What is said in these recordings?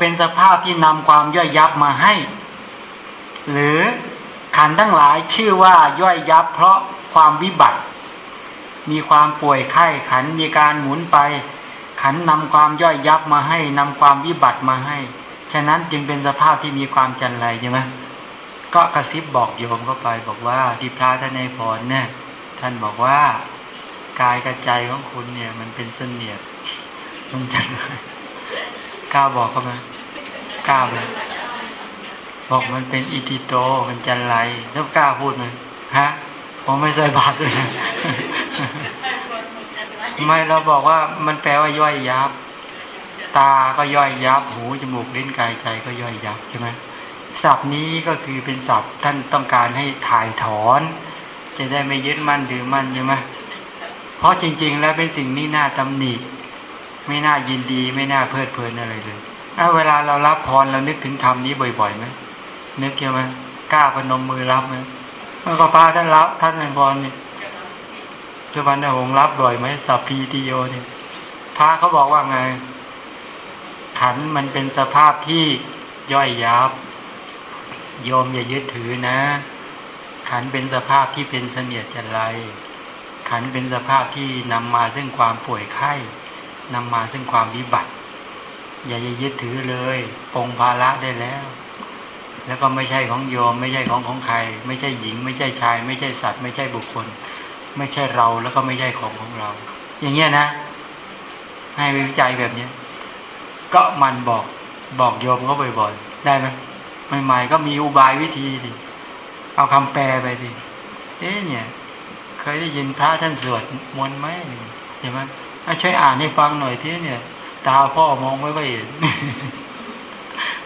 เป็นสภาพที่นำความย่อยยับมาให้ หรือขันทั้งหลายชื่อว่าย่อยยับเพราะความวิบัติ มีความป่วยไข้ขันมีการหมุนไป ขันนำความย่อยยับมาให้นำความวิบัติมาให้ ฉะนั้นจึงเป็นสภาพที่มีความจันไรใช่ไหมก็กระซิบบอกโยมเข้าไปบอกว่าที่พระท่านในพรเนี่ยท่านบอกว่ากายกระใจของคุณเนี่ย มันเป็นเสนียดมันจันไร กล้าบอกเขาไหมกล้าเลยบอกมันเป็นอิติโตมันจันไรแล้วกล้าพูดไหมฮะผมไม่ใส่บาตรเลยไม่เราบอกว่ามันแปลว่าย่อยยับ ตาก็ย่อยยับ หูจมูกลิ้นกายใจก็ย่อยยับใช่ไหมศัพท์นี้ก็คือเป็นศัพท์ท่านต้องการให้ถ่ายถอน จะได้ไม่ยึดมั่นถือมั่นใช่ไหมเพราะจริง ๆ แล้วเป็นสิ่งนี้น่าตำหนิ ไม่น่ายินดี ไม่น่าเพลิดเพลินอะไรเลยถ้าเวลาเรารับพรเรานึกถึงคำนี้บ่อยๆไหมนึกใช่ไหมกล้าพนมมือรับไหมเมื่อก็พาท่านรับท่านในพรเนี่ยสุวรรณหงส์รับบ่อยไหมสัพพีติโยเนี่ยพระเขาบอกว่าไง ขันมันเป็นสภาพที่ย่อยยับโยมอย่ายึดถือนะ ขันเป็นสภาพที่เป็นเสนียดจันไร ขันเป็นสภาพที่นำมาซึ่งความป่วยไข้ นำมาซึ่งความวิบัติ อย่าย,ยึดถือเลยปองภาระได้แล้ว แล้วก็ไม่ใช่ของโยม ไม่ใช่ของของใคร ไม่ใช่หญิง ไม่ใช่ชาย ไม่ใช่สัตว์ ไม่ใช่บุคคล ไม่ใช่เราแล้วก็ไม่ใช่ของของเรา อย่างเงี้ยนะ ให้วิจัยแบบเนี้ยก็มันบอกบอกโยมเขาบ่อยๆได้ไหมใหม่ๆก็มีอุบายวิธีดิเอาคำแปลไปดิเอ๊ะเนี่ย เคยได้ยินพระท่านสวดมนต์ไหมเห็นไหม ช่วยอ่านให้ฟังหน่อยที่เนี่ย ตาพ่อมองไม่ค่อยเห็น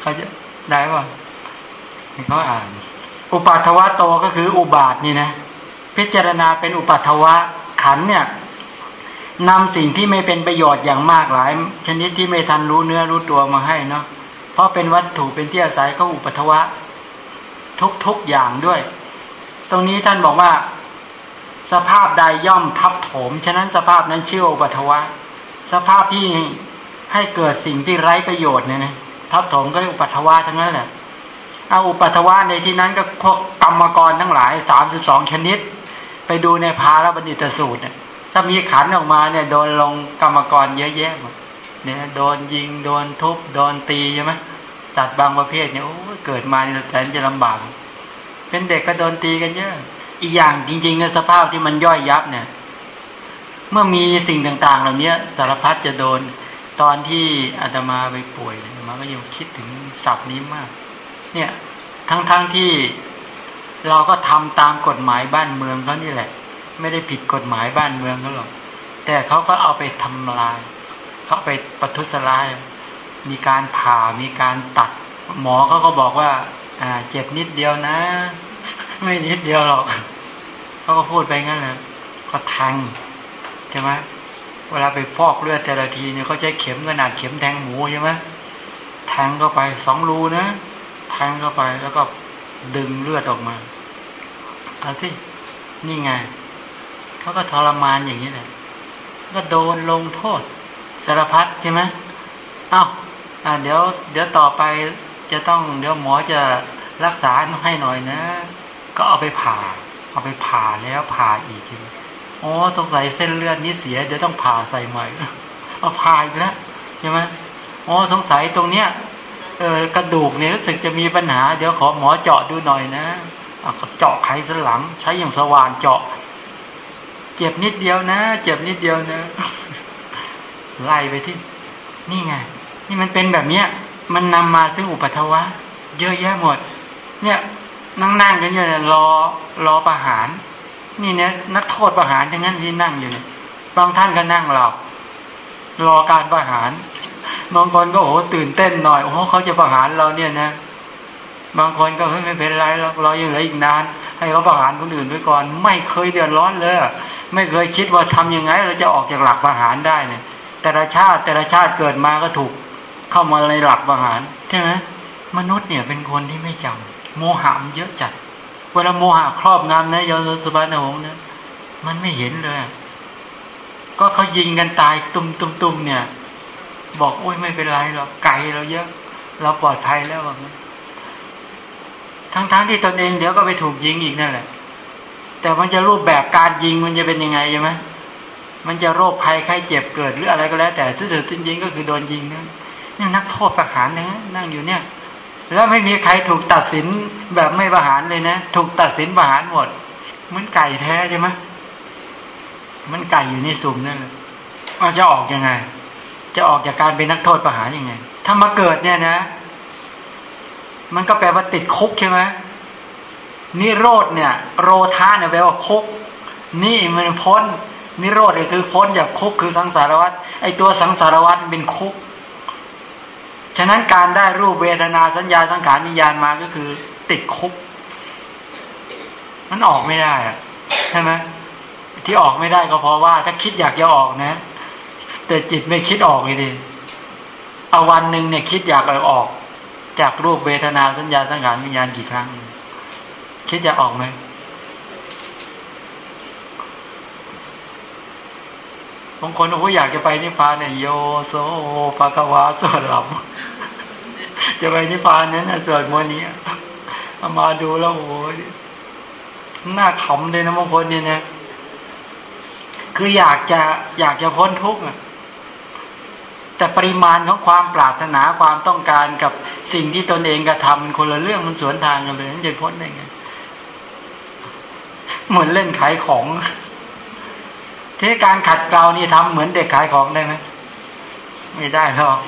เขาจะได้ป่ะเขาอ่าน อุปัทวะโตก็คืออุบาทนี่นะพิจารณาเป็นอุปัทวะขันเนี่ยนำสิ่งที่ไม่เป็นประโยชน์อย่างมากหลาย ชนิดที่ไม่ทันรู้เนื้อรู้ตัวมาให้เนาะเพราะเป็นวัตถุเป็นที่อาศัยก็อุปัทวะ ทุกๆอย่างด้วย ตรงนี้ท่านบอกว่า สภาพใดย่อมทับถม ฉะนั้นสภาพนั้นชื่ออุปัทวะ สภาพที่ให้เกิดสิ่งที่ไร้ประโยชน์เนี่ยนะทับถมก็เรียกอุปัทวะทั้งนั้นแหละเอาอุปัทวะในที่นั้นก็พวกกรรมกรทั้งหลายสามสิบสองชนิด ไปดูในพาลบัณฑิตสูตรเนี่ยถ้ามีขันออกมาเนี่ยโดนลงกรรมกรเยอะแยะหมดเนี่ยโดนยิงโดนทุบโดนตีใช่ไหมสัตว์บางประเภทเนี่ยโอ้เกิดมาเนี่ยแสนจะลำบาก เป็นเด็กก็โดนตีกันเยอะ อีกอย่างจริงๆในสภาพที่มันย่อยยับเนี่ย เมื่อมีสิ่งต่าง ๆ เหล่านี้สารพัดจะโดนตอนที่อาตมาไปป่วยอาตมาก็ยังคิดถึงศัพท์นี้มาก เนี่ยทั้งๆทที่เราก็ทำตามกฎหมายบ้านเมืองเขานี่แหละ ไม่ได้ผิดกฎหมายบ้านเมืองเขาหรอกแต่เขาก็เอาไปทำลายเขาไปปัทุสลาย มีการผ่ามีการตัด หมอเขาก็บอกว่า อ่า เจ็บนิดเดียวนะ ไม่นิดเดียวหรอกเขาก็พูดไปงั้นนะก็แทงใช่ไหมเวลาไปฟอกเลือดแต่ละทีเนี่ยเขาใช้เข็มขนาดเข็มแทงหมูใช่ไหมแทงเข้าไปสองรูนะแทงเข้าไปแล้วก็ดึงเลือดออกมาเอาที่นี่ไงเขาก็ทรมานอย่างนี้แหละก็โดนลงโทษสารพัดใช่ไหมอ้าวอ่าเดี๋ยว เดี๋ยวต่อไปจะต้อง เดี๋ยวหมอจะรักษาให้หน่อยนะ ก็เอาไปผ่า เอาไปผ่าแล้วผ่าอีกอ๋อสงสัยเส้นเลือดนี้เสียเดี๋ยวต้องผ่าใส่ใหม่เอาผ่าอีกแล้วใช่ไหมอ๋อสงสัยตรงเนี้ยเออกระดูกเนี่ยรู้สึกจะมีปัญหา เดี๋ยวขอหมอเจาะดูหน่อยนะเอาเจาะไขสันหลัง ใช้อย่างสว่านเจาะ เจ็บนิดเดียวนะ เจ็บนิดเดียวนะไล่ไปที่นี่ไง นี่มันเป็นแบบเนี้ย มันนำมาซึ่งอุปัทวะ เยอะแยะหมด เนี่ย นั่งนั่งกันอยู่เนี่ยรอรอประหาร นี่เนี่ยนักโทษประหารอย่างนั้นที่นั่งอยู่เนี่ยบางท่านก็นั่งหลับรอการประหารบางคนก็โอ้ตื่นเต้นหน่อยโอ้เขาจะประหารเราเนี่ยนะ บางคนก็เฮ้ยไม่เป็นไรเราเรายังเหลืออีกนาน ให้เขาประหารคนอื่นไว้ก่อน ไม่เคยเดือดร้อนเลยไม่เคยคิดว่าทำยังไง เราจะออกจากหลักประหารได้เนี่ย แต่ละชาติแต่ละชาติเกิดมาก็ถูก เข้ามาในหลักประหารใช่ไหมมนุษย์เนี่ยเป็นคนที่ไม่จำ โมหะมันเยอะจัด เวลาโมหะครอบงำนะยศสุบานหงนะมันไม่เห็นเลย ก็เขายิงกันตายตุ่มตุ่มตุมเนี่ย บอกโอ้ยไม่เป็นไรหรอกไก่เราเยอะ เราปลอดภัยแล้วแบบนี้ทั้งๆทที่ตนเองเดี๋ยวก็ไปถูกยิงอีกนั่นแหละ แต่มันจะรูปแบบการยิงมันจะเป็นยังไงใช่ไหมมันจะโรคภัยไข้เจ็บเกิดหรืออะไรก็แล้ว แต่สุดท้ายยิงก็คือโดนยิงนั่นนี่นักโทษประหารนะนั่งอยู่เนี่ย แล้วไม่มีใครถูกตัดสินแบบไม่ประหารเลยนะ ถูกตัดสินประหารหมด เหมือนไก่แท้ใช่ไหมมันไก่อยู่ในสุ่มนั่นแหละจะออกยังไง จะออกจากการเป็นนักโทษประหารยังไง ถ้ามาเกิดเนี่ยนะ มันก็แปลว่าติดคุกใช่ไหมนิโรธเนี่ย โรธาเนี่ยแปลว่าคุก นี่มันพ้น นิโรธก็คือพ้นจากคุกคือสังสารวัฏไอตัวสังสารวัฏเป็นคุก ฉะนั้นการได้รูปเวทนาสัญญาสังขารวิญญาณมาก็คือ ติดคุก มันออกไม่ได้อะใช่ไหมที่ออกไม่ได้ก็เพราะว่า ถ้าคิดอยากจะออกนะ แต่จิตไม่คิดออกเลยดิเอาวันหนึ่งเนี่ยคิดอยากออก จากรูปเวทนาสัญญาสังขารวิญญาณกี่ครั้ง คิดจะออกไหม บางคนโอ้อยากจะไปนิพพานเนี่ยโยโซปะกวาสวดหลับจะไปนิพพานนั้นสวดมนต์นี้มาดูแล้วโอ้ยหน้าขำเลยนะบางคนเนี่ยนะคืออยากจะอยากจะพ้นทุกข์แต่ปริมาณของความปรารถนาความต้องการกับสิ่งที่ตนเองกระทำคนละเรื่องมันสวนทางกันเลยจะพ้นได้ไงเหมือนเล่นขายของ ที่การขัดเกลานี่ทำเหมือนเด็กขายของได้ไหมไม่ได้หรอก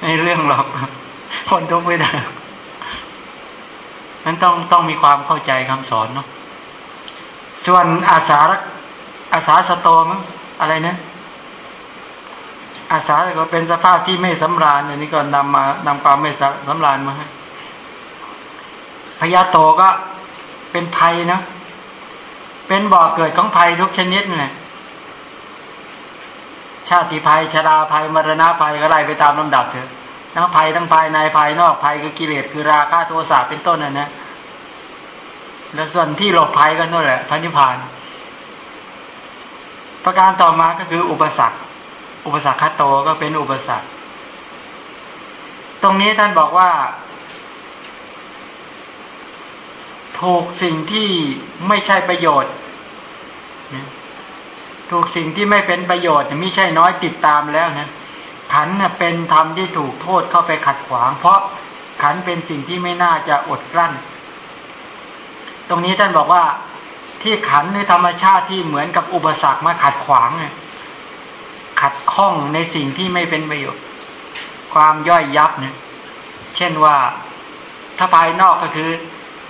ไม่เรื่องหรอกคนทุกไม่ได้นั้นต้องต้องมีความเข้าใจคำสอนเนาะส่วนอาสาอาสาสโตมั้งอะไรนะอาสาก็เป็นสภาพที่ไม่สำราญอันนี้ก็นำมานำความไม่สำราญมาให้พยาโตก็เป็นภัยนะเป็นบ่อเกิดของภัยทุกชนิดเลย ชาติภัยชราภัยมรณะภัยก็ไล่ไปตามลำดับเถอะทั้งภัยทั้งภายในภายนอกภัยคือกิเลสคือราคะโทสะเป็นต้นน่ะนะแล้วส่วนที่หลบภัยก็นั่นแหละพระนิพพาน ประการต่อมาก็คืออุปสรรค อุปสรรคคัตโตก็เป็นอุปสรรค ตรงนี้ท่านบอกว่า ถูกสิ่งที่ไม่ใช่ประโยชน์ ถูกสิ่งที่ไม่เป็นประโยชน์ไม่ใช่น้อยติดตามแล้วนะขันเป็นธรรมที่ถูกโทษเข้าไปขัดขวาง เพราะขันเป็นสิ่งที่ไม่น่าจะอดกลั้น ตรงนี้ท่านบอกว่าที่ขันในธรรมชาติที่เหมือนกับอุปสรรคมาขัดขวางขัดข้องในสิ่งที่ไม่เป็นประโยชน์ ความย่อยยับเนี่ยเช่นว่าถ้าภายนอกก็คือ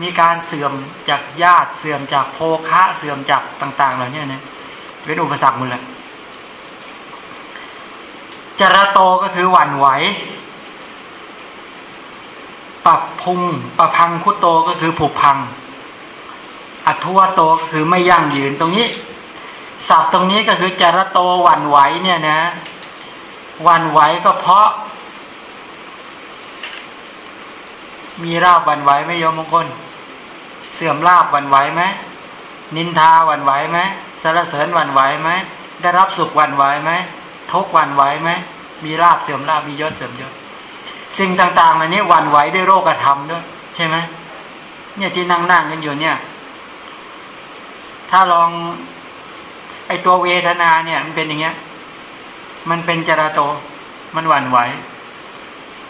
มีการเสื่อมจากญาติเสื่อมจากโภคะเสื่อมจากต่าง ๆ เหล่านี้เนี่ย เป็นอุปสรรคหมดเลยจระโตก็คือหวั่นไหวปรับพุงประพังคุโตก็คือผุพัง อัทวโตก็คือไม่ยั่งยืนตรงนี้ศัพท์ตรงนี้ก็คือจระโตหวั่นไหวเนี่ยนะหวั่นไหวก็เพราะ มีราบหวั่นไหวไหมโยมมงคล เสื่อมราบหวั่นไหวไหมนินทาหวั่นไหวไหม สารเสริญหวั่นไหวไหมได้รับสุขหวั่นไหวไหมทุกหวั่นไหวไหมมีราบเสื่อมราบมียศเสื่อมยศสิ่งต่างๆเหล่านี้หวั่นไหวได้โรคธรรมด้วย ใช่ไหมเนี่ยที่นั่งนั่งกันอยู่เนี่ย ถ้าลอง ไอตัวเวทนาเนี่ย มันเป็นอย่างเงี้ย มันเป็นจราโต มันหวั่นไหว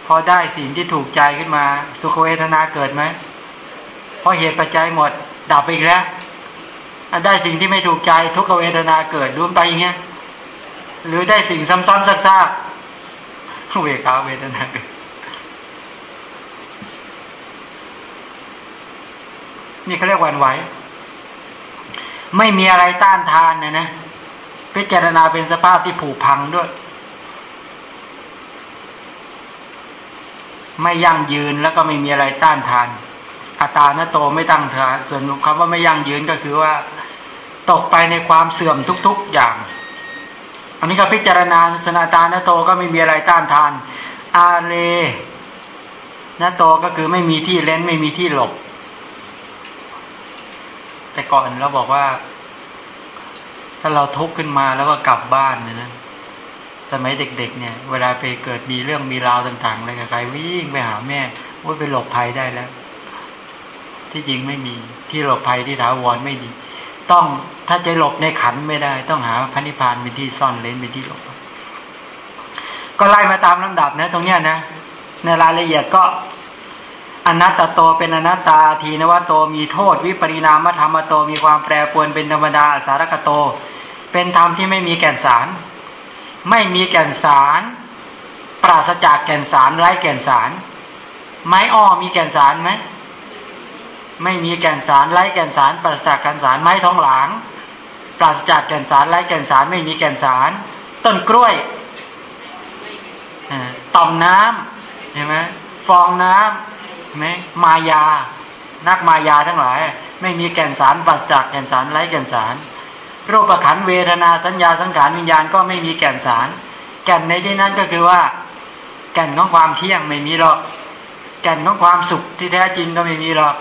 พอได้สิ่งที่ถูกใจขึ้นมา สุขเวทนาเกิดไหมพอเหตุปัจจัยหมด ดับไปอีกแล้ว ได้สิ่งที่ไม่ถูกใจทุกขเวทนาเกิดดูไปอย่างเงี้ยหรือได้สิ่งซ้ำๆซากๆเวขาเวทนาเกิดนี่เขาเรียกวันไหว ไม่มีอะไรต้านทานเนี่ยนะพิจารณาเป็นสภาพที่ผุพังด้วย ไม่ยั่งยืนแล้วก็ไม่มีอะไรต้านทานอัตานโตไม่ตั้งทานส่วนคำว่าไม่ยั่งยืนก็คือว่า ตกไปในความเสื่อมทุก ๆอย่าง อันนี้ก็พิจารณาสนาตานโตก็ไม่มีอะไรต้านทาน อาเลนาโตก็คือไม่มีที่เล่นไม่มีที่หลบ แต่ก่อนเราบอกว่า ถ้าเราทุกข์ขึ้นมาแล้วก็กลับบ้านเลยนะสมัยเด็ก ๆ เนี่ย เวลาไปเกิดมีเรื่องมีราวต่างๆอะไรกับใครวิ่งไปหาแม่ว่าไปหลบภัยได้แล้ว ที่จริงไม่มีที่หลบภัยที่ถาวรไม่ดี ต้องถ้าจะหลบในขันไม่ได้ ต้องหาพระนิพพานเป็นที่ซ่อนเลนเป็นที่หลบ ก็ไล่มาตามลำดับนะ ตรงเนี้ยนะในรายละเอียดก็อนัตตโตเป็นอนัตตาทีนวโตมีโทษ วิปริณามธรรมโตมีความแปรปรวนเป็นธรรมดาสารกโต เป็นธรรมที่ไม่มีแก่นสาร ไม่มีแก่นสาร ปราศจากแก่นสารไร้แก่นสาร ไม้อ้อมีแก่นสารไหม ไม่มีแก่นสารไร้แก่นสารปราศจากแก่นสารไม้ท้องหลางปราศจากแก่นสารไร้แก่นสารไม่มีแก่นสาร ต้นกล้วยต่อมน้ำเห็นไหมฟองน้ำไหมมายา นักมายาทั้งหลาย ไม่มีแก่นสารปราศจากแก่นสารไร้แก่นสาร รูปขันเวทนาสัญญาสังขารวิญญาณก็ไม่มีแก่นสาร แก่นในที่นั้นก็คือว่า แก่นของความเที่ยงไม่มีหรอก แก่นของความสุขที่แท้จริงก็ไม่มีหรอก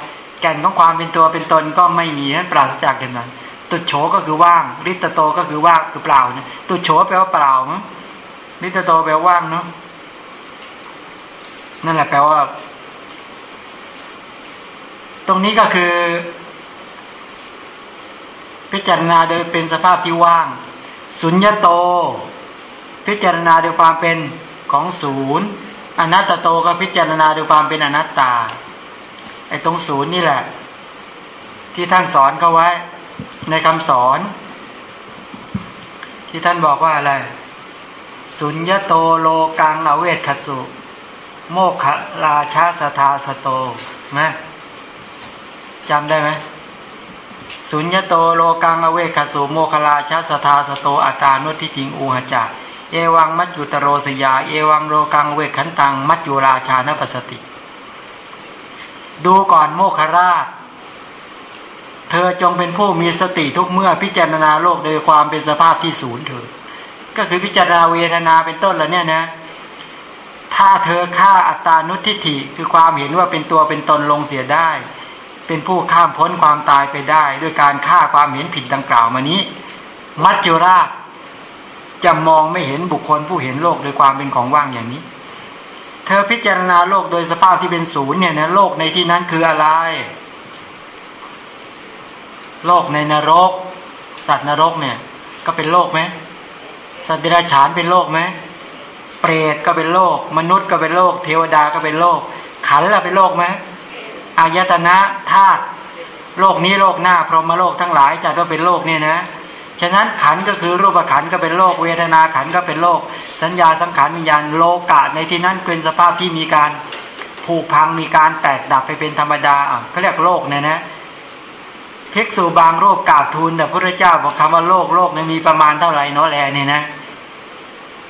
แก่นของความเป็นตัวเป็นตนก็ไม่มีนั้นปราศจากกันนั้นตุโฉก็คือว่างริตโตก็คือว่างคือเปล่านะตุโฉแปลว่าเปล่ามั้งริตโตแปลว่าว่างเนาะนั่นแหละแปลว่า ตรงนี้ก็คือ พิจารณาโดยเป็นสภาพที่ว่าง สุญญโต พิจารณาโดยความเป็นของศูนย์อนัตตโตก็พิจารณาโดยความเป็นอนัตตา อ้ตรงศูนย์นี่แหละ ที่ท่านสอนเขาไว้ ในคำสอน ที่ท่านบอกว่าอะไร สุญญโตโลกังอเวทขัสุโมกขราชาสทาสโตนะจำได้ไหมสุญญโตโลกังอเวคสุโมคลาชาสทาสโตอาตานุทิติงอูหจักเอวังมัจจุตโรสยา เอวังโลกังเวขันตัง มัจจุราชานปสติ ดูก่อนโมคราช เธอจงเป็นผู้มีสติทุกเมื่อพิจารณาโลกโดยความเป็นสภาพที่ศูนย์เธอก็คือพิจารณาเวทนาเป็นต้นแล้วเนี่ยนะ ถ้าเธอฆ่าอัตตานุทิฏฐิคือความเห็นว่าเป็นตัวเป็นตนลงเสียได้ เป็นผู้ข้ามพ้นความตายไปได้ ด้วยการฆ่าความเห็นผิดดังกล่าวมานี้ มัจจุราชจะมองไม่เห็นบุคคลผู้เห็นโลกโดยความเป็นของว่างอย่างนี้ เธอพิจารณาโลกโดยสภาพที่เป็นศูนย์เนี่ยนะโลกในที่นั้นคืออะไร โลกในนรก สัตว์นรกเนี่ย ก็เป็นโลกไหมสัตว์เดรัจฉานเป็นโลกไหมเปรตก็เป็นโลก มนุษย์ก็เป็นโลก เทวดาก็เป็นโลก ขันละเป็นโลกไหมอายตนะธาตุโลกนี้โลกหน้าพรหมโลกทั้งหลายจัดว่าเป็นโลกเนี่ยนะ ฉะนั้นขันก็คือรูปขันก็เป็นโลกเวทนาขันก็เป็นโลก สัญญาสังขารวิญญาณโลกะในที่นั้นเป็นสภาพที่มีการผูกพังมีการแตกดับไปเป็นธรรมดาอะเขาเรียกโลกเนี่ยนะเพิกสูบางโลกกราบทูลแต่พระเจ้าบอกคำว่าโลกโลกเนี่ยมีประมาณเท่าไหร่เนาะแลเนี่ยนะ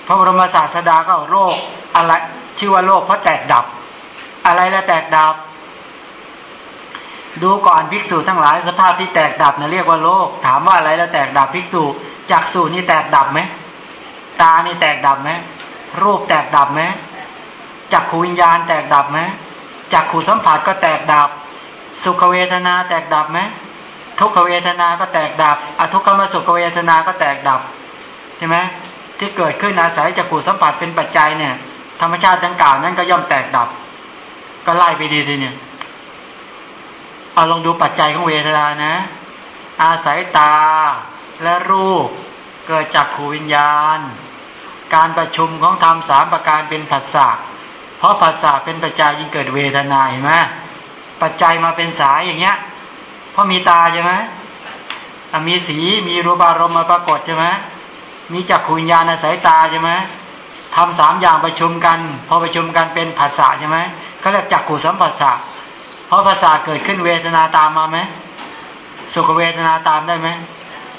พระบรมศาสดาก็โลกอะไรชื่อว่าโลกเพราะแตกดับ อะไรแล้วแตกดับ ดูก่อนภิกษุทั้งหลายสภาพที่แตกดับนะเรียกว่าโลก ถามว่าอะไรแล้วแตกดับภิกษุจักษุนี่แตกดับไหมตานี่แตกดับไหมรูปแตกดับไหมจักขูวิญญาณแตกดับไหมจักขูสัมผัสก็แตกดับ สุขเวทนาแตกดับไหมทุกขเวทนาก็แตกดับอทุกขมสุขเวทนาก็แตกดับใช่ไหมที่เกิดขึ้นอาศัยจักขูสัมผัสเป็นปัจจัยเนี่ย ธรรมชาติดังกล่าวนั้นก็ย่อมแตกดับ ก็ไล่ไปดีทีเนี่ย เอาลองดูปัจจัยของเวทนานะ อาศัยตาและรูปเกิดจากขูวิญญาณ การประชุมของธรรมสามประการเป็นผัสสะเพราะผัสสะเป็นปัจจัยยิ่งเกิดเวทนาเห็นไหมปัจจัยมาเป็นสายอย่างเงี้ย เพราะมีตาใช่ไหมมีสีมีรูปารมณ์มาปรากฏใช่ไหมมีจักขูวิญญาณอาศัยตาใช่ไหมทำสามอย่างประชุมกัน พอประชุมกันเป็นผัสสะใช่ไหมเขาเรียกจักขูสัมผัสสะ ราะภาษาเกิดขึ้นเวทนาตามมาไหมสุขเวทนาตามได้ไหม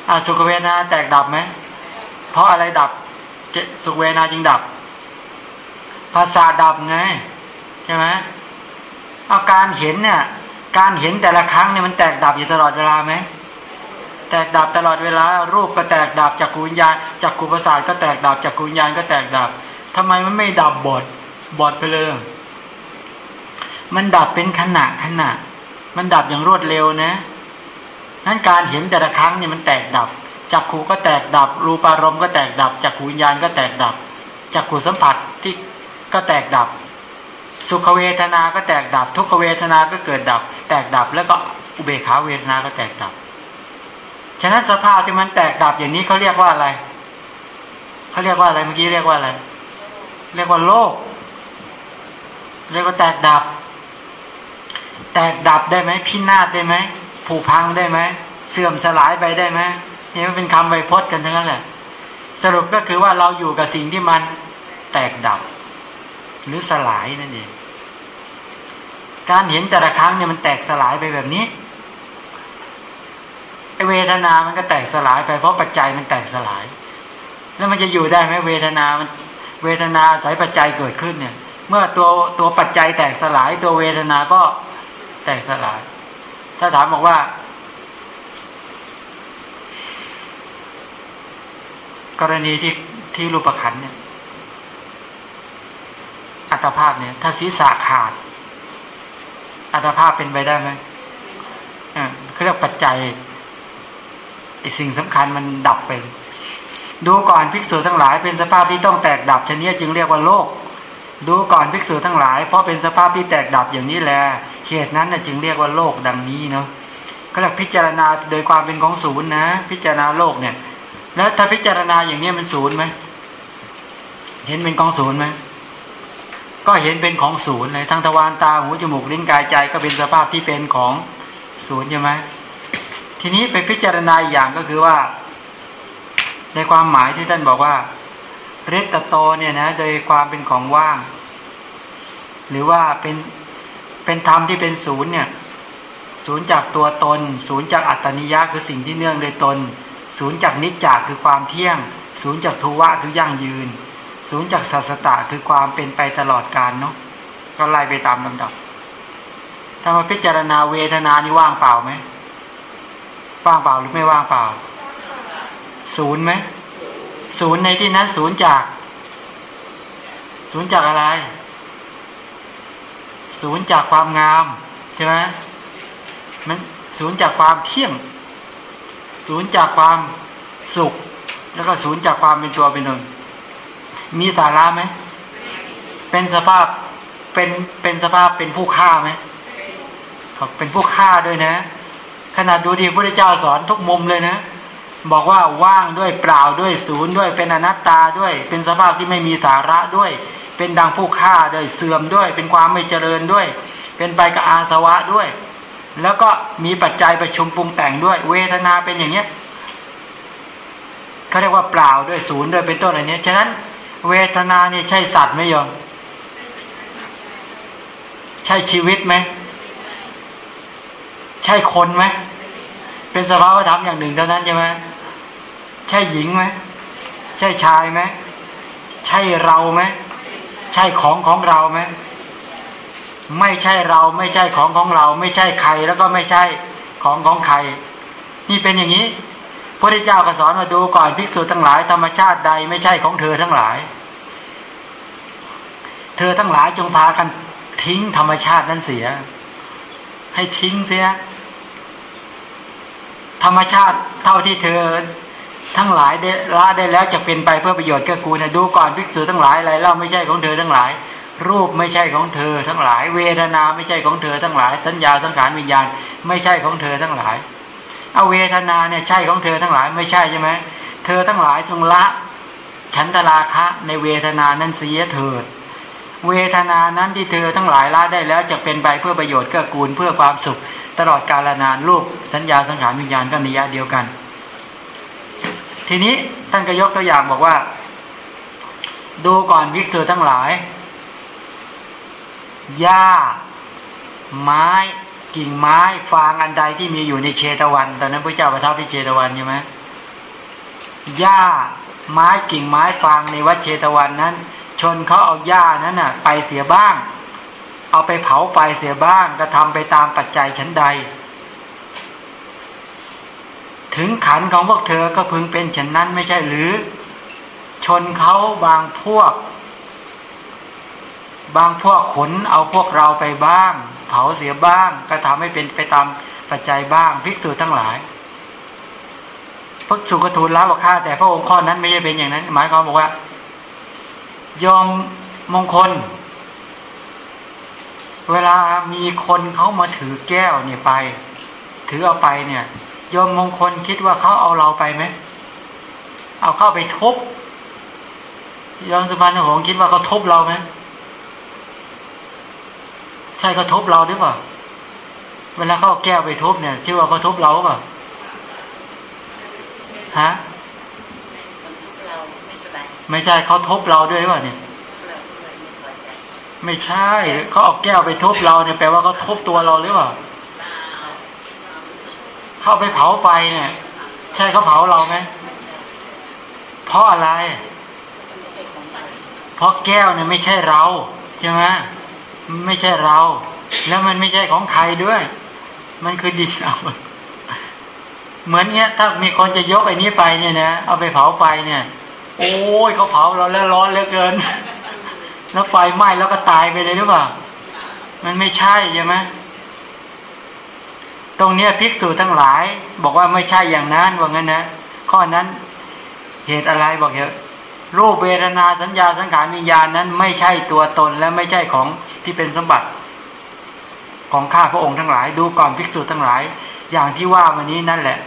อ่าสุขเวทนาแตกดับไหมเพราะอะไรดับสุขเวทนาจึงดับ ภาษาดับไงใช่ไหมเอาการเห็นเนี่ยการเห็นแต่ละครั้งเนี่ยมันแตกดับอยู่ตลอดเวลาไหมแตกดับตลอดเวลา รูปก็แตกดับจากกุญญาจากกุปสาทก็แตกดับจากกุญญาก็แตกดับทำไมมันไม่ดับบดบดไปเลย มันดับเป็นขณะขณะ มันดับอย่างรวดเร็วนะนั้นการเห็นแต่ละครั้งเนี่ยมันแตกดับจักขูก็แตกดับ รูปารมณ์ก็แตกดับจักขูวิญญาณก็แตกดับจากขุสัมผัสที่ก็แตกดับ สุขเวทนาก็แตกดับ ทุกขเวทนาก็เกิดดับ แตกดับแล้วก็อุเบกขาเวทนาก็แตกดับ ฉะนั้นสภาพที่มันแตกดับอย่างนี้เขาเรียกว่าอะไรเขาเรียกว่าอะไรเมื่อกี้เรียกว่าอะไร เรียกว่าโลก เรียกว่าแตกดับ แตกดับได้ไหมพินาศได้ไหมผุพังได้ไหมเสื่อมสลายไปได้ไหมนี่มันเป็นคำไวยพจน์กันทั้งนั้นแหละ สรุปก็คือว่าเราอยู่กับสิ่งที่มันแตกดับ หรือสลายนั่นเองการเห็นแต่ละครั้งเนี่ยมันแตกสลายไปแบบนี้ไอเวทนามันก็แตกสลายไปเพราะปัจจัยมันแตกสลาย แล้วมันจะอยู่ได้ไหมเวทนามันเวทนาสายปัจจัยเกิดขึ้นเนี่ย เมื่อตัวตัวปัจจัยแตกสลายตัวเวทนาก็ แตกสลาย ถ้าถามบอกว่า กรณีที่ที่รูปขันเนี่ย อัตภาพเนี่ย ถ้าศีรษะขาด อัตภาพเป็นไปได้ไหมอ่าเขาเรียกปัจจัยไอสิ่งสำคัญมันดับไป ดูก่อนภิกษุทั้งหลาย เป็นสภาพที่ต้องแตกดับชนิดจึงเรียกว่าโลก ดูก่อนภิกษุทั้งหลาย เพราะเป็นสภาพที่แตกดับอย่างนี้แหละ เหตุนั้นนะจึงเรียกว่าโลกดังนี้เนาะก็เรียกพิจารณาโดยความเป็นของศูนย์นะ พิจารณาโลกเนี่ย แล้วถ้าพิจารณาอย่างนี้มันศูนย์ไหมเห็นเป็นของศูนย์ไหมก็เห็นเป็นของศูนย์เลยทั้งทวารตาหูจมูกลิ้นกายใจก็เป็นสภาพที่เป็นของศูนย์ใช่ไหมทีนี้ไปพิจารณาอย่างก็คือว่า ในความหมายที่ท่านบอกว่าเรตตโตเนี่ยนะ โดยความเป็นของว่าง หรือว่าเป็น เป็นธรรมที่เป็นศูนย์เนี่ยศูนย์จากตัวตน ศูนย์จากอัตตนิยะคือสิ่งที่เนื่องโดยตน ศูนย์จากนิจจาคือความเที่ยง ศูนย์จากทุวะคือยั่งยืน ศูนย์จากสัสตะคือความเป็นไปตลอดกาลเนาะก็ไล่ไปตามลำดับถ้ามาพิจารณาเวทนานี่ว่างเปล่าไหมว่างเปล่าหรือไม่ว่างเปล่า ศูนย์ไหมศูนย์ในที่นั้นศูนย์จาก ศูนย์จากอะไร ศูนย์จากความงามใช่ไหมมันศูนย์จากความเที่ยง ศูนย์จากความสุข แล้วก็ศูนย์จากความเป็นตัวเป็นตนมีสาระไหมเป็นสภาพเป็นเป็นสภาพเป็นผู้ฆ่าไหมเป็นผู้ฆ่าด้วยนะ ขนาดดูที่พระเจ้าสอนทุกมุมเลยนะ บอกว่าว่างด้วยเปล่าด้วยศูนย์ด้วยเป็นอนัตตาด้วย เป็นสภาพที่ไม่มีสาระด้วย เป็นดังผู้ฆ่าด้วยเสื่อมด้วย เป็นความไม่เจริญด้วย เป็นไปกับอาสวะด้วย แล้วก็มีปัจจัยประชุมปรุงแต่งด้วย เวทนาเป็นอย่างเนี้ยเขาเรียกว่าเปล่าด้วยศูนย์ด้วยเป็นต้นอะไรเนี้ยฉะนั้น เวทนานี่ใช่สัตว์ไหมโยมใช่ชีวิตไหมใช่คนไหมเป็นสภาวธรรมอย่างหนึ่งเท่านั้นใช่ไหมใช่หญิงไหมใช่ชายไหมใช่เราไหม ใช่ของของเราไหมไม่ใช่เราไม่ใช่ของของเรา ไม่ใช่ใครแล้วก็ไม่ใช่ของของใคร นี่เป็นอย่างนี้พระเจ้าก็สอนมาดูก่อนภิกษุทั้งหลายธรรมชาติใดไม่ใช่ของเธอทั้งหลาย เธอทั้งหลายจงพากันทิ้งธรรมชาตินั้นเสีย ให้ทิ้งเสีย ธรรมชาติเท่าที่เธอ ทั้งหลายได้ละได้แล้วจะเป็นไปเพื่อประโยชน์แก่กูนะดูก่อนภิกษุทั้งหลายอะไรเล่าไม่ใช่ของเธอทั้งหลาย รูปไม่ใช่ของเธอทั้งหลาย เวทนาไม่ใช่ของเธอทั้งหลาย สัญญาสังขารวิญญาณ ไม่ใช่ของเธอทั้งหลายเอาเวทนาเนี่ยใช่ของเธอทั้งหลายไม่ใช่ใช่ไหมเธอทั้งหลายจงละฉันตราคะในเวทนานั้นเสียเถิด เวทนานั้นที่เธอทั้งหลายละได้แล้วจะเป็นไปเพื่อประโยชน์เกื้อกูลเพื่อความสุข ตลอดกาลนานรูปสัญญาสังขารวิญญาณก็นิยะเดียวกัน ทีนี้ท่านก็ยกตัวอย่างบอกว่า ดูก่อนวิกเธอทั้งหลายหญ้า ไม้กิ่งไม้ฟางอันใดที่มีอยู่ในเชตวัน ตอนนั้นพระเจ้าประทับที่เชตวันใช่ไหมหญ้าไม้กิ่งไม้ฟางในวัดเชตวันนั้น ชนเขาเอาหญ้านั้นน่ะ ไปเสียบ้าง เอาไปเผาไฟเสียบ้างกระทาไปตามปัจจัยชั้นใด ถึงขันของพวกเธอก็พึงเป็นฉันนั้นไม่ใช่หรือ ชนเขาบางพวก บางพวกขนเอาพวกเราไปบ้าง เผาเสียบ้าง ก็ทำให้เป็นไปตามปัจจัยบ้างภิกษุทั้งหลายพระสุกทูลละว่าข้าแต่พระองค์ข้อนั้นไม่ใช่เป็นอย่างนั้น หมายความบอกว่า ยอมมงคล เวลามีคนเขามาถือแก้วเนี่ยไป ถือเอาไปเนี่ย ยมมงคลคิดว่าเขาเอาเราไปไหม เอาเข้าไปทุบยมสุพรรณหงษ์คิดว่าเขาทุบเราไหมใช่เขาทุบเราหรือเปล่าเวลาเขาแก้วไปทุบเนี่ยชื่อว่าเขาทุบเราเปล่าฮะไม่ใช่เขาทุบเราด้วยป่ะเนี่ยไม่ใช่เขาเอาแก้วไปทุบเราเนี่ยแปลว่าเขาทุบตัวเราหรือเปล่า เข้าไปเผาไฟเนี่ย ใช่เขาเผาเราไหมเพราะอะไร เพราะแก้วเนี่ยไม่ใช่เราใช่ไหมไม่ใช่เรา แล้วมันไม่ใช่ของใครด้วย มันคือดินเอาเหมือนเนี้ยถ้ามีคนจะยกไอ้นี้ไปเนี่ยนะเอาไปเผาไฟเนี่ย โอ้ยเขาเผาเราแล้วร้อนเหลือเกิน แล้วไฟไหม้แล้วก็ตายไปเลยหรือเปล่ามันไม่ใช่ใช่ไหม ตรงเนี้ยภิกษุทั้งหลาย บอกว่าไม่ใช่อย่างนั้นว่างั้นนะ ข้อนั้นเหตุอะไรบอกเถอะรูปเวทนาสัญญาสังขารวิญญาณนั้น ไม่ใช่ตัวตนและไม่ใช่ของที่เป็นสมบัติของข้าพระองค์ทั้งหลาย ดูก่อนภิกษุทั้งหลาย อย่างที่ว่าวันนี้นั่นแหละ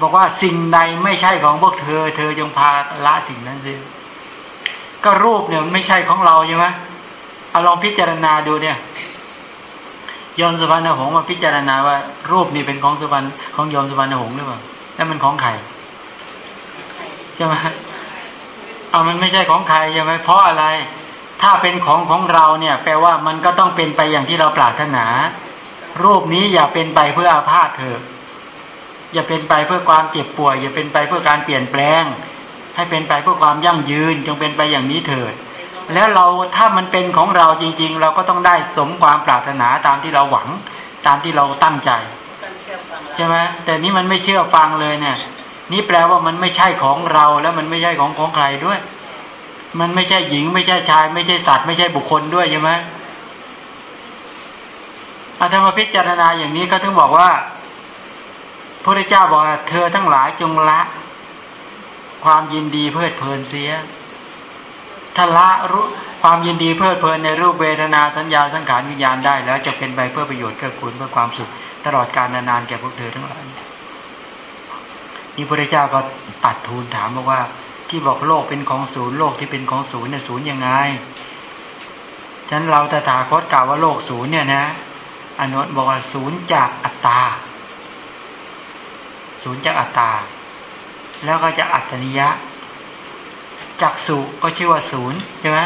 บอกว่าสิ่งใดไม่ใช่ของพวกเธอ เธอจงพาละสิ่งนั้นสิก็รูปเนี่ยไม่ใช่ของเราใช่ไหมเอาลองพิจารณาดูเนี่ย ยมสุพรรณหงษ์มาพิจารณาว่า รูปนี่เป็นของสุพรรณของยมสุพรรณหงษ์หรือเปล่าแล้วมันของใครใช่ไหมเอามันไม่ใช่ของใครใช่ไหมเพราะอะไร ถ้าเป็นของของเราเนี่ย แปลว่ามันก็ต้องเป็นไปอย่างที่เราปรารถนา รูปนี้อย่าเป็นไปเพื่ออาพาธเถอะอย่าเป็นไปเพื่อความเจ็บป่วย อย่าเป็นไปเพื่อการเปลี่ยนแปลง ให้เป็นไปเพื่อความยั่งยืน จงเป็นไปอย่างนี้เถิด แล้วเราถ้ามันเป็นของเราจริง ๆ เราก็ต้องได้สมความปรารถนาตามที่เราหวัง ตามที่เราตั้งใจใช่ไหมแต่นี้มันไม่เชื่อฟังเลยเนี่ย นี่แปลว่ามันไม่ใช่ของเราแล้วมันไม่ใช่ของของใครด้วย มันไม่ใช่หญิง ไม่ใช่ชาย ไม่ใช่สัตว์ ไม่ใช่บุคคลด้วยใช่ไหมอาธรรมพิจารณาอย่างนี้ก็ถึงบอกว่าพระเจ้าบอกเธอทั้งหลายจงละ ความยินดีเพลิดเพลินเสีย ถ้าละรู้ความยินดีเพลิดเพลินในรูปเวทนาสัญญาสังขารวิญญาณได้ แล้วจะเป็นไปเพื่อประโยชน์เกื้อกูลเพื่อความสุขตลอดกาลนานๆแก่พวกเธอทั้งหลายนี่พระเจ้าก็ตัดทูลถามบอกว่า ที่บอกโลกเป็นของศูนย์โลกที่เป็นของศูนย์เนี่ยศูนย์ยังไงฉะนั้นเราตถาคตกล่าวว่าโลกศูนย์เนี่ยนะอนุบอกว่าศูนย์จากอัตตาศูนย์จากอัตตา แล้วก็จะอัตนิยะ จักสุก็ชื่อว่าศูนย์ใช่ไหม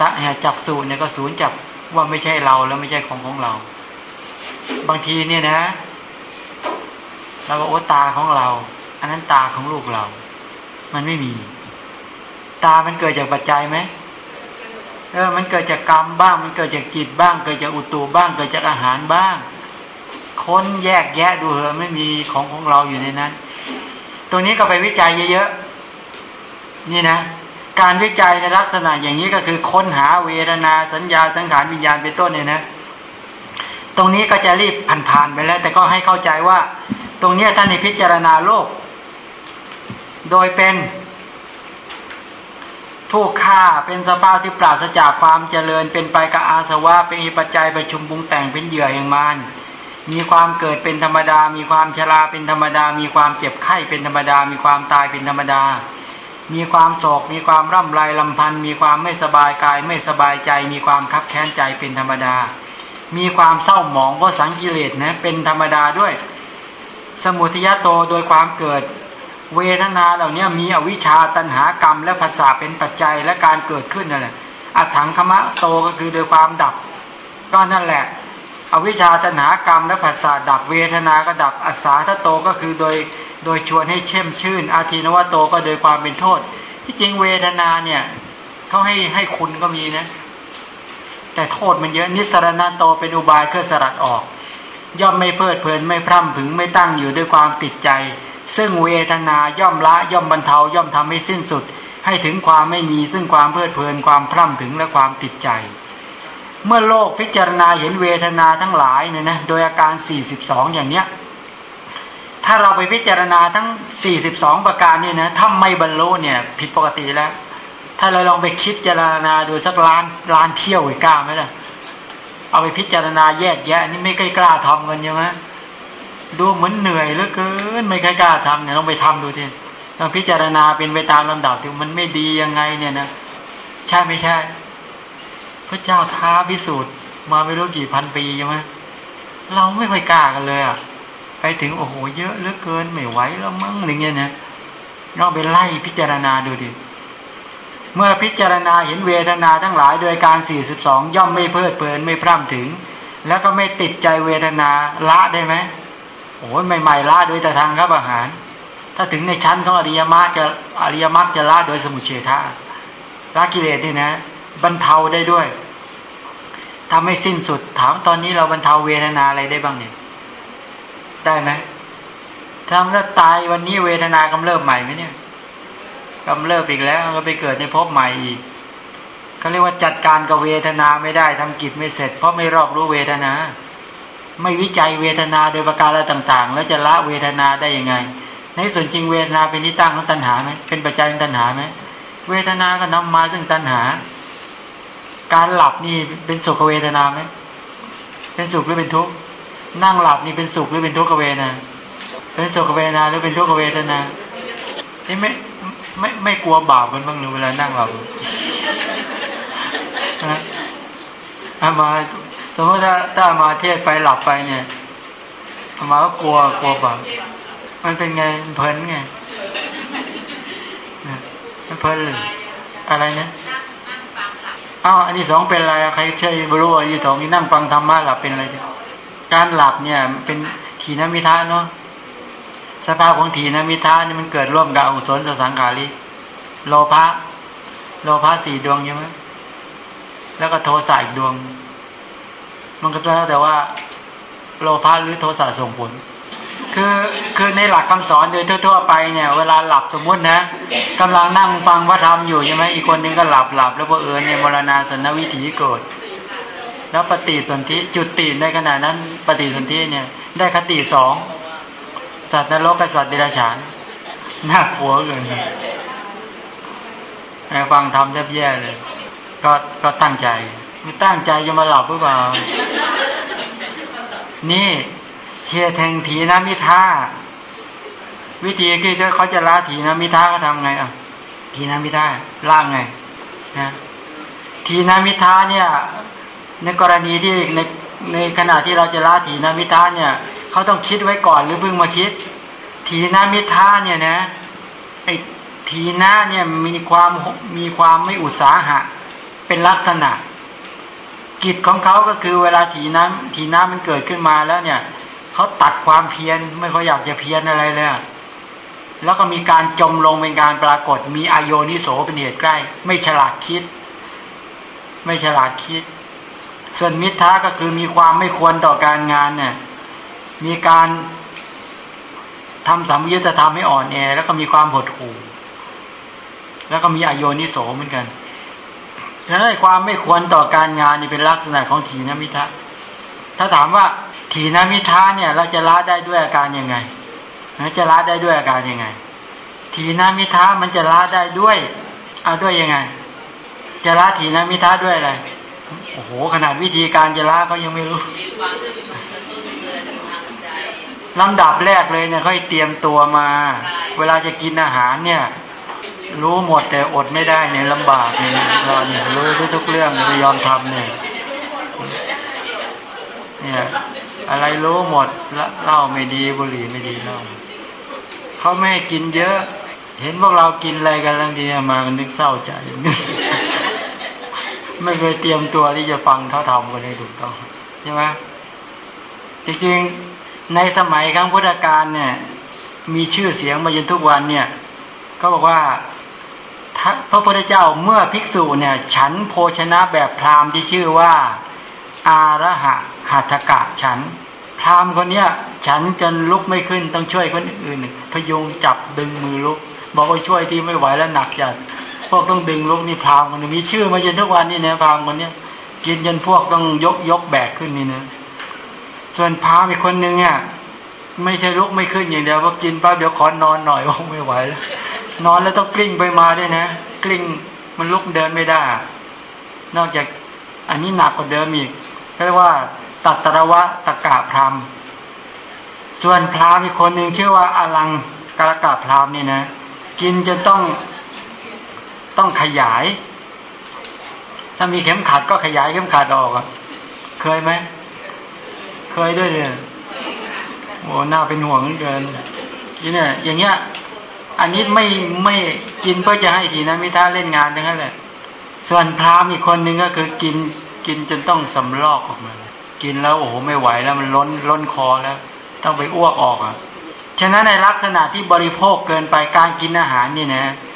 ตะแห่จักสุเนี่ยก็ศูนย์จับว่าไม่ใช่เราแล้วไม่ใช่ของของเรา บางทีเนี่ยนะเราก็โอ้ตาของเรา อันนั้นตาของลูกเรา มันไม่มี ตามันเกิดจากปัจจัยไหมเออมันเกิดจากกรรมบ้าง มันเกิดจากจิตบ้าง เกิดจากอุตูบ้าง เกิดจากอาหารบ้าง ค้นแยกแยะดูเหอะไม่มีของของเราอยู่ในนั้น ตัวนี้ก็ไปวิจัยเยอะๆ นี่นะ การวิจัยในลักษณะอย่างนี้ก็คือค้นหาเวทนาสัญญาสังขารวิญญาณเป็นต้นเนี่ยนะ ตรงนี้ก็จะรีบผ่านๆไปแล้ว แต่ก็ให้เข้าใจว่า ตรงนี้ท่านในพิจารณาโลก โดยเป็นผู้ฆ่าเป็นสภาพที่ปราศจากความเจริญเป็นไปกับอาสวะเป็นปัจจัยประชุมบุงแต่งเป็นเหยื่อแห่งมารมีความเกิดเป็นธรรมดา มีความชราเป็นธรรมดา มีความเจ็บไข้เป็นธรรมดา มีความตายเป็นธรรมดา มีความโศกมีความร่ำไรลำพันธ์มีความไม่สบายกายไม่สบายใจ มีความคับแค้นใจเป็นธรรมดา มีความเศร้าหมองก็สังกิเลสนะเป็นธรรมดาด้วย สมุทยโตโดยความเกิด เวทนาเหล่านี้มีอวิชชาตันหากรรม และภาษาเป็นปัจจัยและการเกิดขึ้นนั่นแหละอัถังคมะโตก็คือโดยความดับ ก็นั่นแหละ อวิชชาตันหากรรมและภาษาดับเวทนาก็ดับอัศาทโตก็คือโดย โดยชวนให้เช่มชื่น อาทีนวโตก็โดยความเป็นโทษ ที่จริงเวทนาเนี่ยเขาให้ให้คุณก็มีนะ แต่โทษมันเยอะนิสรณโตเป็นอุบายเพื่อสลัดออก ย่อมไม่เพลิดเพลินไม่พร่ำผึงไม่ตั้งอยู่ด้วยความติดใจ ซึ่งเวทนาย่อมละย่อมบรรเทาย่อมทำให้สิ้นสุด ให้ถึงความไม่มีซึ่งความเพลิดเพลินความพร่ำถึงและความติดใจ เมื่อโลกพิจารณาเห็นเวทนาทั้งหลายเนี่ยนะโดยอาการ 42 อย่างเนี้ย ถ้าเราไปพิจารณาทั้ง 42 ประการนี่นะถ้าไม่บรรลุเนี่ยผิดปกติแล้ว ถ้าเราลองไปคิดเจารณาดูสักล้านล้านเที่ยวอีกกล้าไหมล่ะ เอาไปพิจารณาแยกแยะนี่ไม่กล้าทำกันใช่ไหมดูเหมือนเหนื่อยเหลือเกินไม่กล้าทำเนี่ยลองไปทำดูทีลองพิจารณาเป็นไปตามลำดับที่มันไม่ดียังไงเนี่ยนะใช่ไม่ใช่ พระเจ้าท้าพิสูจน์มาไม่รู้กี่พันปีใช่ไหมเราไม่ค่อยกล้ากันเลยอะ ถึงโอ้โหเยอะเหลือเกินไม่ไหวแล้วมั้งอะไรเงี้ยนะเราไปไล่พิจารณาดูดิเมื่อพิจารณาเห็นเวทนาทั้งหลายโดยการ 42 ย่อมไม่เพลิดเพลินไม่พร่ำถึง แล้วก็ไม่ติดใจเวทนาละได้ไหมโอ้ยใหม่ๆละโดยแต่ทางรับอาหาร ถ้าถึงในชั้นของอริยมรรคจะอริยมรรคจะละโดยสมุเฉทะละกิเลสนี่นะบรรเทาได้ด้วยทำให้สิ้นสุดถามตอนนี้เราบรรเทาเวทนาอะไรได้บ้างเนี่ย ได้ไหมทำแล้วตายวันนี้เวทนากำเริบใหม่ไหมเนี่ยกำเริบอีกแล้วก็ไปเกิดในภพใหม่อีกเขาเรียกว่าจัดการกับเวทนาไม่ได้ทำกิจไม่เสร็จ เพราะไม่รอบรู้เวทนา ไม่วิจัยเวทนาโดยประการอะไรต่าง ๆ แล้วจะละเวทนาได้ยังไง ในส่วนจริงเวทนาเป็นที่ตั้งของตัณหาไหมเป็นปัจจัยของตัณหาไหมเวทนาก็นำมาซึ่งตัณหา การหลับนี่เป็นสุขเวทนาไหมเป็นสุขหรือเป็นทุกข์ นั่งหลับนี่เป็นสุขหรือเป็นทุกขเวทนาเป็นสุขเวทนาหรือเป็นทุกขเวทนานี่ไม่ไม่ไม่กลัวบาปกันบ้างหรือเวลานั่งหลับอามาสมมติถ้าถ้ามาเทศไปหลับไปเนี่ยอามาก็กลัวกลัวบาปมันเป็นไงเพลินไงมันเพลินเลยอะไรนะอ้าวอันนี้สองเป็นอะไรใครเชื่อรู้ว่าอีสองนี่นั่งฟังธรรมะหลับเป็นอะไร การหลับเนี่ยเป็นทีนมิทาเนาะสภาพของทีนมิทานี่มันเกิดร่วมกับอุศลสสังขาริโลภะโลภะสี่ดวงใช่ไหมแล้วก็โทสะอีกดวง มันก็แล้วแต่ว่า โลภะหรือโทสะส่งผล คือคือในหลักคำสอนโดยทั่ว ๆ ไปเนี่ย เวลาหลับสมมุตินะกำลังนั่งฟังพระธรรมอยู่ใช่ไหมอีกคนนึงก็หลับหลับแล้วพอเออเนี่ยมรณาสนวิถีเกิด แล้วปฏิสนธิจุดตีในขณะนั้น ปฏิสนธิเนี่ย ได้คติสองสัตว์นรกกับสัตว์เดรัจฉานน่ากลัวเกินฟังทำแทบแย่เลย ก็ก็ตั้งใจไม่ตั้งใจจะมาหลับหรือเปล่า นี่เฮียแทงถีนะมิท่าวิธีคือเขาจะละถีนะมิท่าเขาทำไงอะถีนะมิท่าล่างไงนะทีนามิทาเนี่ย ในกรณีที่ในในขณะที่เราจะละถีนามิทาเนี่ยเขาต้องคิดไว้ก่อนหรือเพิ่งมาคิดทีนามิทาเนี่ยนะไอทีนาเนี่ยมีความมีความไม่อุตสาหะ เป็นลักษณะ กิจของเขาก็คือเวลาถีน้ำถีน้ำมันเกิดขึ้นมาแล้วเนี่ยเขาตัดความเพียรไม่ค่อยอยากจะเพียรอะไรเลยแล้วก็มีการจมลงเป็นการปรากฏ มีอโยนิโสเป็นเหตุใกล้ ไม่ฉลาดคิด ไม่ฉลาดคิด ส่วนมิทะก็คือมีความไม่ควรต่อการงานเนี่ยมีการทำสัมยุทธธรรมให้อ่อนแอ แล้วก็มีความหดหู่แล้วก็มีอโยนิโสเหมือนกันฉะนั้นความไม่ควรต่อการงานนี่เป็นลักษณะของถีนมิทะถ้าถามว่าถีนมิทะเนี่ย เราจะละได้ด้วยอาการยังไงจะละได้ด้วยอาการยังไง ถีนมิทะมันจะละได้ด้วยเอาด้วยยังไง จะละถีนมิทะด้วยอะไร โอ้โหขนาดวิธีการจะละก็ยังไม่รู้ลำดับแรกเลยเนี่ยเขาเตรียมตัวมา เวลาจะกินอาหารเนี่ย รู้หมดแต่อดไม่ได้เนี่ยลำบากเนี่ยเราเนี่ยรู้ทุกเรื่องไม่ยอมทำเนี่ยเนี่ยอะไรรู้หมดเหล้าไม่ดีบุหรี่ไม่ดีเหล้าเขาไม่ให้กินเยอะ เห็นพวกเรากินอะไรกันลังทีมากันนึกเศร้าใจ ไม่เคยเตรียมตัวที่จะฟังเขาทำกันให้ถูกต้องใช่ไหมจริงๆในสมัยครั้งพุทธกาลเนี่ย มีชื่อเสียงมาจนทุกวันเนี่ยเขาบอกว่าพระพุทธเจ้าเมื่อภิกษุเนี่ย ฉันโภชนะแบบพราหมณ์ที่ชื่อว่า อาระหะหัตกะฉัน พราหมณ์คนเนี้ยฉันจนลุกไม่ขึ้นต้องช่วยคนอื่น พยุงจับดึงมือลุก บอกว่าช่วยที่ไม่ไหวแล้วหนักจัด พวกต้องดึงลุกนี่พราหมณ์คนมีชื่อมาจนทุกวันนี่นะพราหมณ์คนเนี้ยกินจนพวกต้องยกยกแบกขึ้นนี่นะส่วนพราหมณ์อีกคนนึงอะไม่ใช่ลุกไม่ขึ้นอย่างเดียวว่ากินปั๊บเดี๋ยวขอนอนหน่อยโอ้ไม่ไหวแล้วนอนแล้วต้องกลิ้งไปมาด้วยนะ กลิ้งมันลุกเดินไม่ได้ นอกจากอันนี้หนักกว่าเดิมอีกเรียกว่า ตัตระวะตะกะพรามส่วนพรามอีกคนหนึ่งชื่อว่าอลังกรกะพรามนี่นะ กินจนต้อง ต้องขยาย ถ้ามีเข็มขัดก็ขยายเข็มขัดออกอะเคยไหมเคยด้วยเลยโอ้น่าเป็นห่วงเหลือเกินนี่เนี่ยอย่างเงี้ย อันนี้ไม่ไม่กินเพื่อจะให้ทีนะม่ท่าเล่นงานทั้งนั้นแหละ ส่วนพรามอีกคนนึงก็คือกินกินจนต้องสำลอกออกมา กินแล้วโอ้โหไม่ไหวแล้วมันล้นล้นคอแล้ว ต้องไปอ้วกออกอะฉะนั้นในลักษณะที่บริโภคเกินไปการกินอาหารนี่นะ